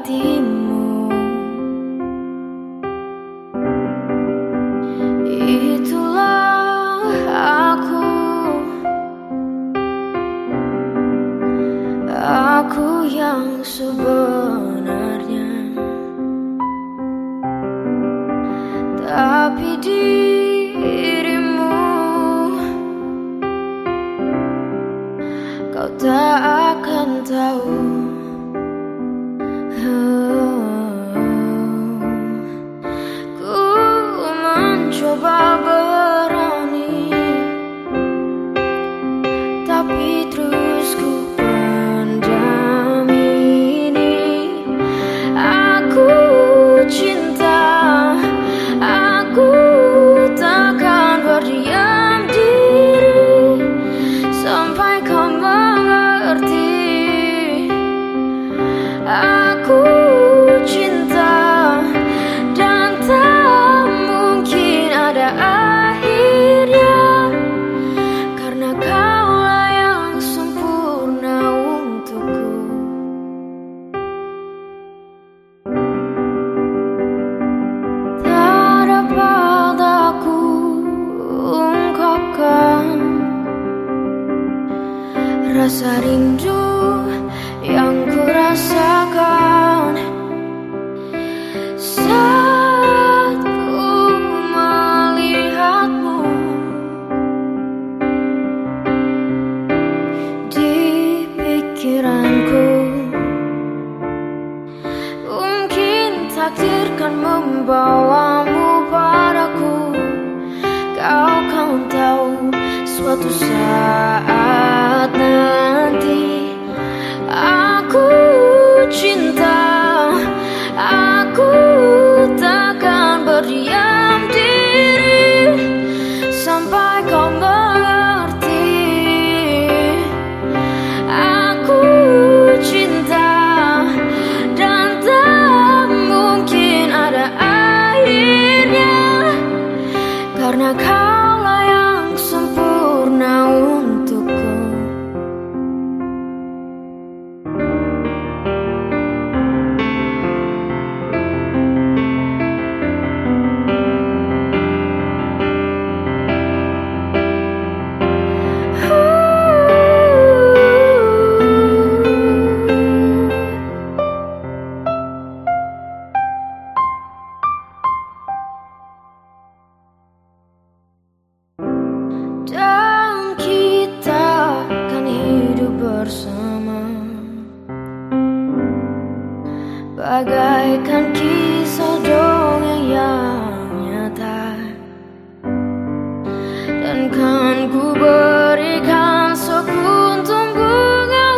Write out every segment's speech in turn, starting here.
hatimu. Itulah aku. Aku yang sebenarnya. Tapi dirimu Kau tak akan tahu. your bubble. rasa rindu yang ku rasakan saat ku melihatmu di pikiranku. Mungkin takdirkan membawamu. suatu saat nanti. Bagaikan kisah dongeng yang nyata. Dan kan ku berikan sekuntum bunga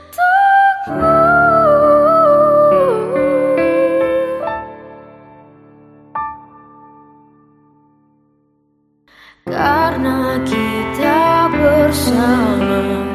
untukmu. Karena kita bersama.